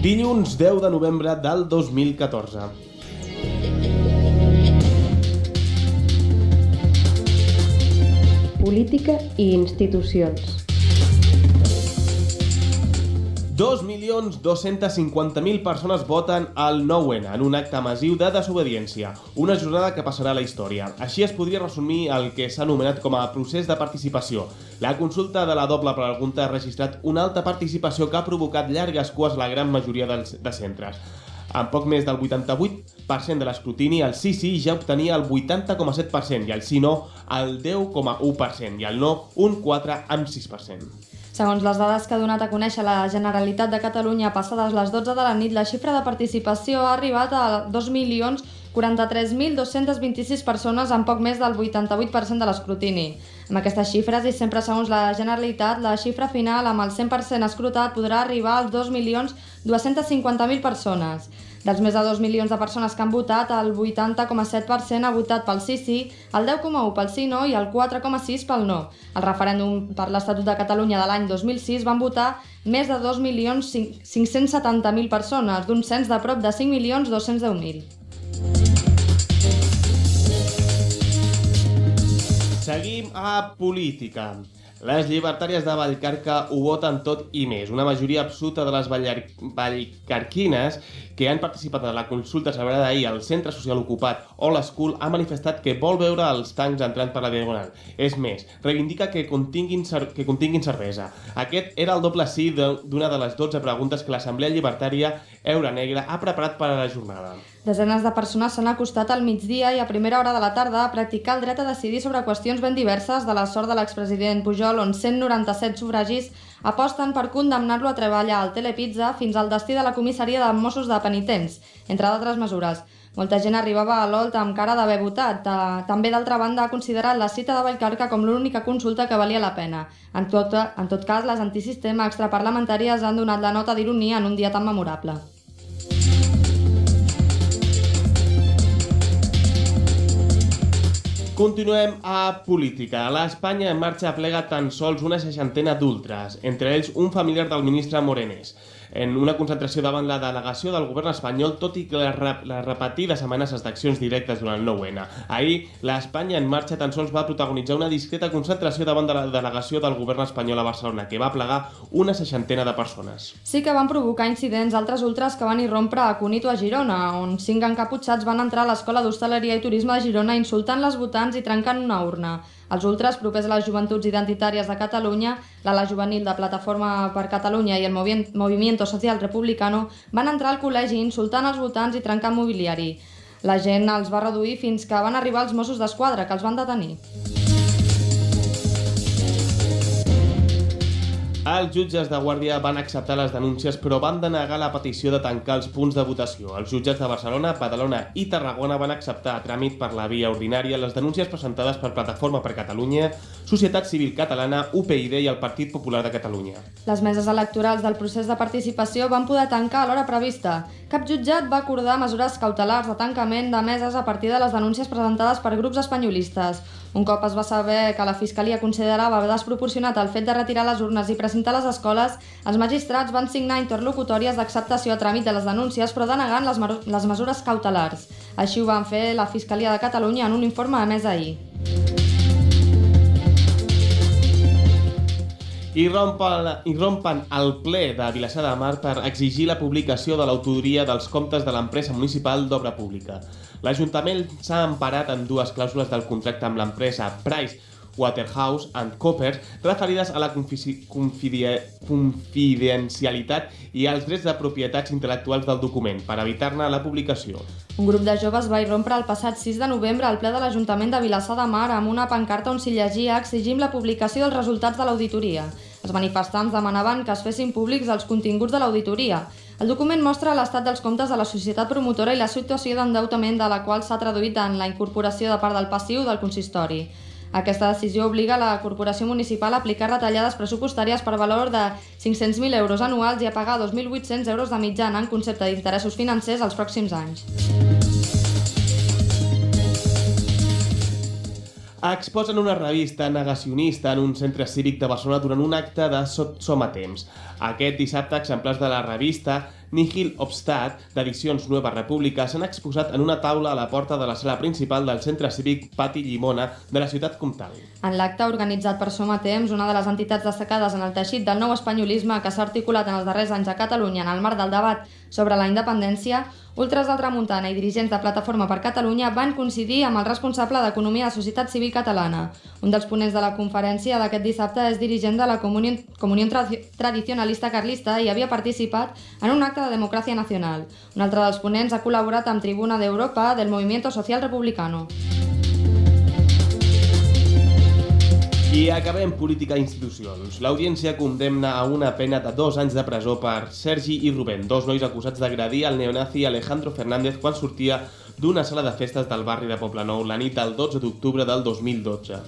Dilluns 10 de novembre del 2014. Política i institucions. 2.250.000 persones voten al 9-N en un acte massiu de desobediència, una jornada que passarà a la història. Així es podria resumir el que s'ha anomenat com a procés de participació. La consulta de la doble pregunta ha registrat una alta participació que ha provocat llargues cues a la gran majoria de centres. En poc més del 88% de l'escrutini, el sí sí ja obtenia el 80,7% i el sí no el 10,1% i el no un 4,6%. Segons les dades que ha donat a conèixer la Generalitat de Catalunya passades les 12 de la nit, la xifra de participació ha arribat a 2.043.226 persones en poc més del 88% de l'escrutini. Amb aquestes xifres i sempre segons la Generalitat, la xifra final amb el 100% escrutat podrà arribar als 2.250.000 persones. Dels més de 2 milions de persones que han votat, el 80,7% ha votat pel sí sí, el 10,1% pel sí no i el 4,6% pel no. El referèndum per l'Estatut de Catalunya de l'any 2006 van votar més de 2.570.000 persones, d'un cens de prop de 5.210.000. Seguim a política. Les llibertàries de Vallcarca ho voten tot i més. Una majoria absoluta de les vallar... vallcarquines que han participat en la consulta celebrada ahir al Centre Social Ocupat All School ha manifestat que vol veure els tancs entrant per la Diagonal. És més, reivindica que continguin, cer que continguin cervesa. Aquest era el doble sí d'una de les 12 preguntes que l'Assemblea Llibertària Eura Negra ha preparat per a la jornada. Desenes de persones s'han acostat al migdia i a primera hora de la tarda a practicar el dret a decidir sobre qüestions ben diverses de la sort de l'expresident Pujol, on 197 sufragis aposten per condemnar-lo a treballar al Telepizza fins al destí de la comissaria de Mossos de penitents, entre d'altres mesures. Molta gent arribava a l'Olt amb cara d'haver votat. També, d'altra banda, ha considerat la cita de Vallcarca com l'única consulta que valia la pena. En tot, en tot cas, les antisistema extraparlamentàries han donat la nota d'ironia en un dia tan memorable. Continuem a política. A l'Espanya en marxa plega tan sols una seixantena d'ultres, entre ells un familiar del ministre Morenés en una concentració davant la delegació del govern espanyol, tot i que les, rep les repetides amenaces d'accions directes durant el 9-N. Ahir, l'Espanya en marxa tan sols va protagonitzar una discreta concentració davant de la delegació del govern espanyol a Barcelona, que va plegar una seixantena de persones. Sí que van provocar incidents altres ultres que van irrompre a Cunit o a Girona, on cinc encaputxats van entrar a l'Escola d'Hostaleria i Turisme de Girona insultant les votants i trencant una urna. Els ultres, propers a les joventuts identitàries de Catalunya, l'ala juvenil de Plataforma per Catalunya i el Movimiento Social Republicano van entrar al col·legi insultant els votants i trencant mobiliari. La gent els va reduir fins que van arribar els Mossos d'Esquadra, que els van detenir. Els jutges de Guàrdia van acceptar les denúncies però van denegar la petició de tancar els punts de votació. Els jutges de Barcelona, Badalona i Tarragona van acceptar a tràmit per la via ordinària les denúncies presentades per Plataforma per Catalunya, Societat Civil Catalana, UPyD i el Partit Popular de Catalunya. Les meses electorals del procés de participació van poder tancar a l'hora prevista. Cap jutjat va acordar mesures cautelars de tancament de meses a partir de les denúncies presentades per grups espanyolistes. Un cop es va saber que la Fiscalia considerava desproporcionat el fet de retirar les urnes i presentar les escoles, els magistrats van signar interlocutòries d'acceptació a tràmit de les denúncies però denegant les, les mesures cautelars. Així ho van fer la Fiscalia de Catalunya en un informe emès ahir. I rompen, I rompen el ple de Vilassar de Mar per exigir la publicació de l'autoria dels comptes de l'empresa municipal d'obra pública. L'Ajuntament s'ha emparat en dues clàusules del contracte amb l'empresa Price Waterhouse and Coopers referides a la confidencialitat i als drets de propietats intel·lectuals del document per evitar-ne la publicació. Un grup de joves va irrompre el passat 6 de novembre al ple de l'Ajuntament de Vilassar de Mar amb una pancarta on s'hi llegia exigim la publicació dels resultats de l'auditoria. Els manifestants demanaven que es fessin públics els continguts de l'auditoria. El document mostra l'estat dels comptes de la societat promotora i la situació d'endeutament de la qual s'ha traduït en la incorporació de part del passiu del consistori. Aquesta decisió obliga la Corporació Municipal a aplicar retallades pressupostàries per valor de 500.000 euros anuals i a pagar 2.800 euros de mitjana en concepte d'interessos financers els pròxims anys. Exposen una revista negacionista en un centre cívic de Barcelona durant un acte de Somatemps. Aquest dissabte, exemplars de la revista Nihil Obstat, d'edicions Nueva República, s'han exposat en una taula a la porta de la sala principal del Centre Cívic Pati Llimona de la ciutat comtal. En l'acte organitzat per Som a Temps, una de les entitats destacades en el teixit del nou espanyolisme que s'ha articulat en els darrers anys a Catalunya en el marc del debat sobre la independència, ultras del Tramuntana i dirigents de Plataforma per Catalunya van coincidir amb el responsable d'Economia de Societat Civil Catalana. Un dels ponents de la conferència d'aquest dissabte és dirigent de la Comunió, Comunió Tradicionalista Carlista i havia participat en un acte de Democràcia Nacional. Un altre dels ponents ha col·laborat amb Tribuna d'Europa del Movimiento Social Republicano. I acabem política i institucions. L'audiència condemna a una pena de dos anys de presó per Sergi i Rubén, dos nois acusats d'agredir el neonazi Alejandro Fernández quan sortia d'una sala de festes del barri de Poblenou la nit del 12 d'octubre del 2012.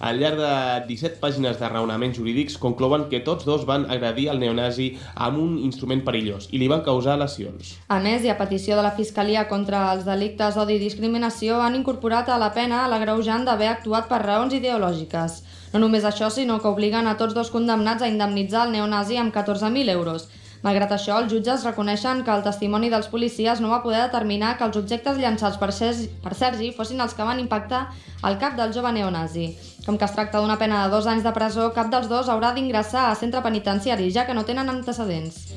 Al llarg de 17 pàgines de raonaments jurídics conclouen que tots dos van agredir el neonazi amb un instrument perillós i li van causar lesions. A més, i a petició de la Fiscalia contra els delictes d'odi i discriminació, han incorporat a la pena l'agreujant d'haver actuat per raons ideològiques. No només això, sinó que obliguen a tots dos condemnats a indemnitzar el neonazi amb 14.000 euros. Malgrat això, els jutges reconeixen que el testimoni dels policies no va poder determinar que els objectes llançats per Sergi, per Sergi fossin els que van impactar el cap del jove neonazi. Com que es tracta d'una pena de dos anys de presó, cap dels dos haurà d'ingressar a centre penitenciari, ja que no tenen antecedents.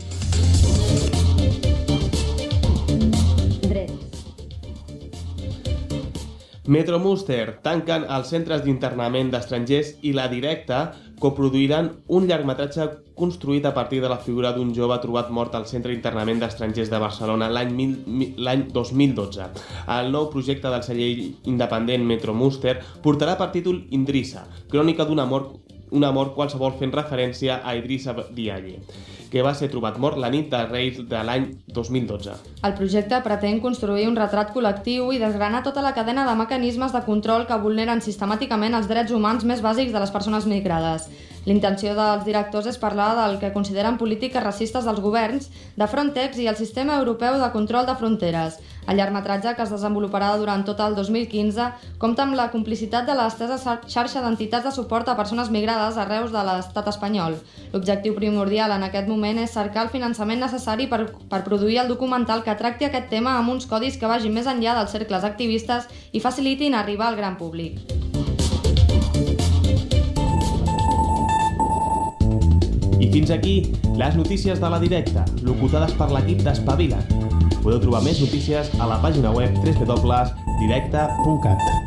Metromuster tanquen els centres d'internament d'estrangers i la directa coproduiran un llargmetratge construït a partir de la figura d'un jove trobat mort al Centre d'Internament d'Estrangers de Barcelona l'any 2012. El nou projecte del celler independent Metromuster portarà per títol Indrissa, crònica d'un amor un amor qualsevol fent referència a Idrissa Diaye que va ser trobat mort la nit de Reis de l'any 2012. El projecte pretén construir un retrat col·lectiu i desgranar tota la cadena de mecanismes de control que vulneren sistemàticament els drets humans més bàsics de les persones migrades. L'intenció dels directors és parlar del que consideren polítiques racistes dels governs, de Frontex i el sistema europeu de control de fronteres. El llargmetratge, que es desenvoluparà durant tot el 2015, compta amb la complicitat de l'estesa xarxa d'entitats de suport a persones migrades arreus de l'estat espanyol. L'objectiu primordial en aquest moment és cercar el finançament necessari per, per produir el documental que tracti aquest tema amb uns codis que vagin més enllà dels cercles activistes i facilitin arribar al gran públic. I fins aquí les notícies de la directa, locutades per l'equip d'Espavila. Podeu trobar més notícies a la pàgina web www.directa.cat.